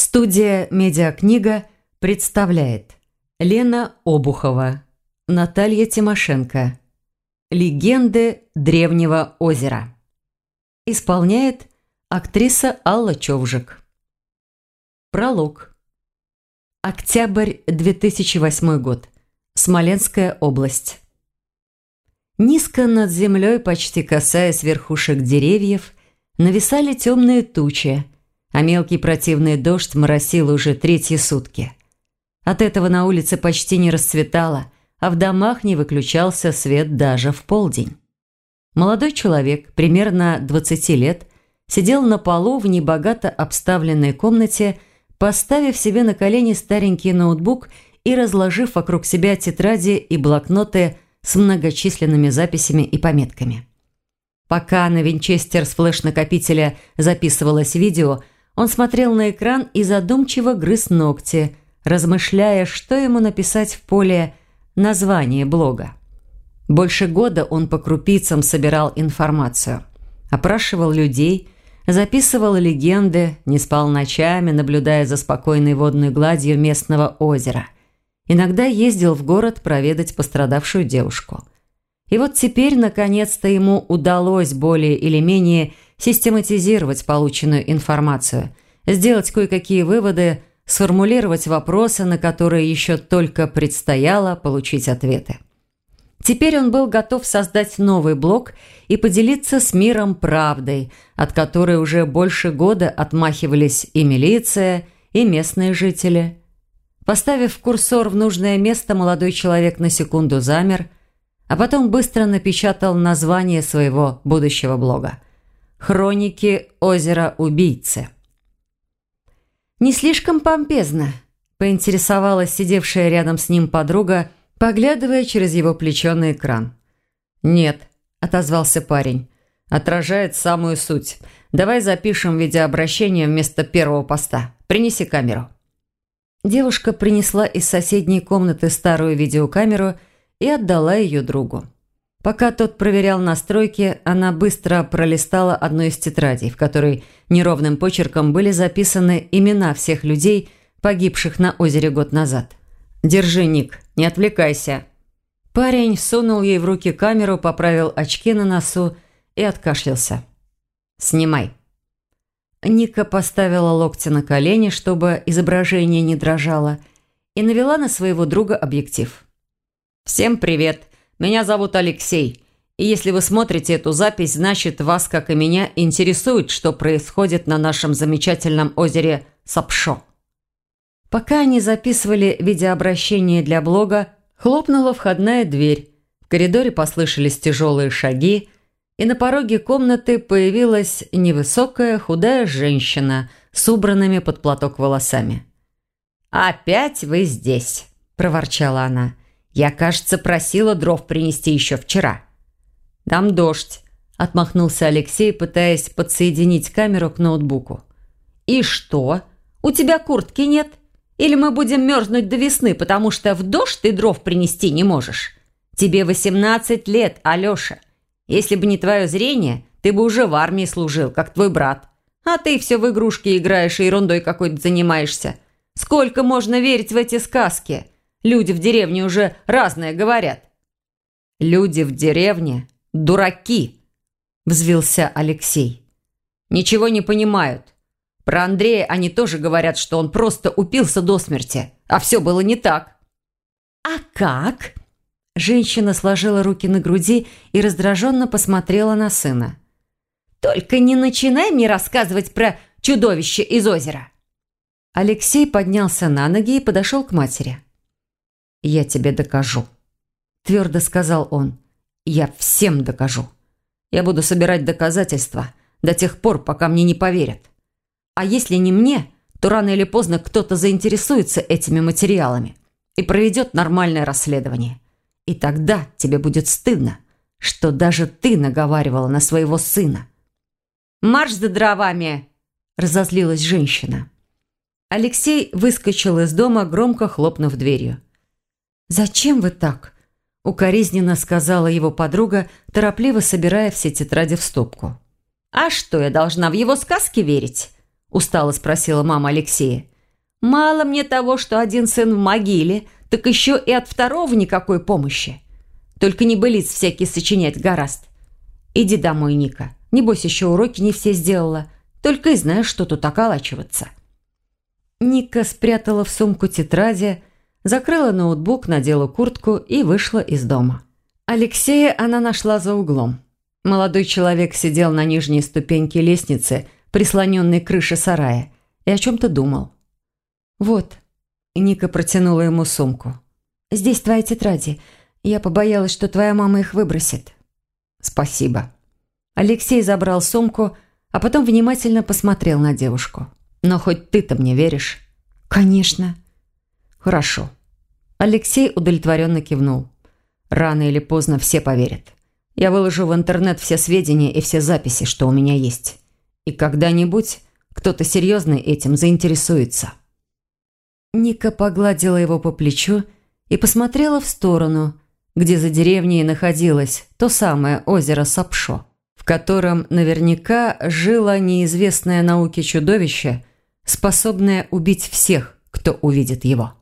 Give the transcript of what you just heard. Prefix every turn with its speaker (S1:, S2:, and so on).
S1: Студия «Медиакнига» представляет Лена Обухова, Наталья Тимошенко «Легенды древнего озера» Исполняет актриса Алла Човжик Пролог Октябрь 2008 год. Смоленская область. Низко над землей, почти касаясь верхушек деревьев, нависали темные тучи – а мелкий противный дождь моросил уже третьи сутки. От этого на улице почти не расцветало, а в домах не выключался свет даже в полдень. Молодой человек, примерно 20 лет, сидел на полу в небогато обставленной комнате, поставив себе на колени старенький ноутбук и разложив вокруг себя тетради и блокноты с многочисленными записями и пометками. Пока на винчестер с флеш-накопителя записывалось видео – он смотрел на экран и задумчиво грыз ногти, размышляя, что ему написать в поле название блога. Больше года он по крупицам собирал информацию. Опрашивал людей, записывал легенды, не спал ночами, наблюдая за спокойной водной гладью местного озера. Иногда ездил в город проведать пострадавшую девушку. И вот теперь, наконец-то, ему удалось более или менее систематизировать полученную информацию, сделать кое-какие выводы, сформулировать вопросы, на которые еще только предстояло получить ответы. Теперь он был готов создать новый блог и поделиться с миром правдой, от которой уже больше года отмахивались и милиция, и местные жители. Поставив курсор в нужное место, молодой человек на секунду замер, а потом быстро напечатал название своего будущего блога. Хроники озера Убийцы. «Не слишком помпезно», – поинтересовалась сидевшая рядом с ним подруга, поглядывая через его плечо на экран. «Нет», – отозвался парень, – «отражает самую суть. Давай запишем видеообращение вместо первого поста. Принеси камеру». Девушка принесла из соседней комнаты старую видеокамеру и отдала ее другу. Пока тот проверял настройки, она быстро пролистала одну из тетрадей, в которой неровным почерком были записаны имена всех людей, погибших на озере год назад. «Держи, Ник, не отвлекайся». Парень сунул ей в руки камеру, поправил очки на носу и откашлялся. «Снимай». Ника поставила локти на колени, чтобы изображение не дрожало, и навела на своего друга объектив. «Всем привет! Меня зовут Алексей. И если вы смотрите эту запись, значит, вас, как и меня, интересует, что происходит на нашем замечательном озере Сапшо. Пока они записывали видеообращение для блога, хлопнула входная дверь. В коридоре послышались тяжелые шаги, и на пороге комнаты появилась невысокая худая женщина с убранными под платок волосами. «Опять вы здесь!» – проворчала она. Я, кажется, просила дров принести еще вчера». «Там дождь», – отмахнулся Алексей, пытаясь подсоединить камеру к ноутбуку. «И что? У тебя куртки нет? Или мы будем мерзнуть до весны, потому что в дождь ты дров принести не можешь? Тебе 18 лет, Алеша. Если бы не твое зрение, ты бы уже в армии служил, как твой брат. А ты все в игрушки играешь и ерундой какой-то занимаешься. Сколько можно верить в эти сказки?» Люди в деревне уже разное говорят». «Люди в деревне – дураки», – взвился Алексей. «Ничего не понимают. Про Андрея они тоже говорят, что он просто упился до смерти, а все было не так». «А как?» Женщина сложила руки на груди и раздраженно посмотрела на сына. «Только не начинай мне рассказывать про чудовище из озера!» Алексей поднялся на ноги и подошел к матери. «Я тебе докажу», – твердо сказал он. «Я всем докажу. Я буду собирать доказательства до тех пор, пока мне не поверят. А если не мне, то рано или поздно кто-то заинтересуется этими материалами и проведет нормальное расследование. И тогда тебе будет стыдно, что даже ты наговаривала на своего сына». «Марш за дровами!» – разозлилась женщина. Алексей выскочил из дома, громко хлопнув дверью. «Зачем вы так?» – укоризненно сказала его подруга, торопливо собирая все тетради в стопку. «А что, я должна в его сказки верить?» – устало спросила мама Алексея. «Мало мне того, что один сын в могиле, так еще и от второго никакой помощи. Только не былиц всякие сочинять гораст. Иди домой, Ника. Небось, еще уроки не все сделала. Только и знаешь, что тут околачиваться». Ника спрятала в сумку тетради, закрыла ноутбук, надела куртку и вышла из дома. Алексея она нашла за углом. Молодой человек сидел на нижней ступеньке лестницы, прислоненной к крыше сарая, и о чем-то думал. «Вот». Ника протянула ему сумку. «Здесь твои тетради. Я побоялась, что твоя мама их выбросит». «Спасибо». Алексей забрал сумку, а потом внимательно посмотрел на девушку. «Но хоть ты-то мне веришь?» «Конечно». «Хорошо». Алексей удовлетворенно кивнул. «Рано или поздно все поверят. Я выложу в интернет все сведения и все записи, что у меня есть. И когда-нибудь кто-то серьезный этим заинтересуется». Ника погладила его по плечу и посмотрела в сторону, где за деревней находилось то самое озеро Сапшо, в котором наверняка жило неизвестное науке чудовище, способное убить всех, кто увидит его.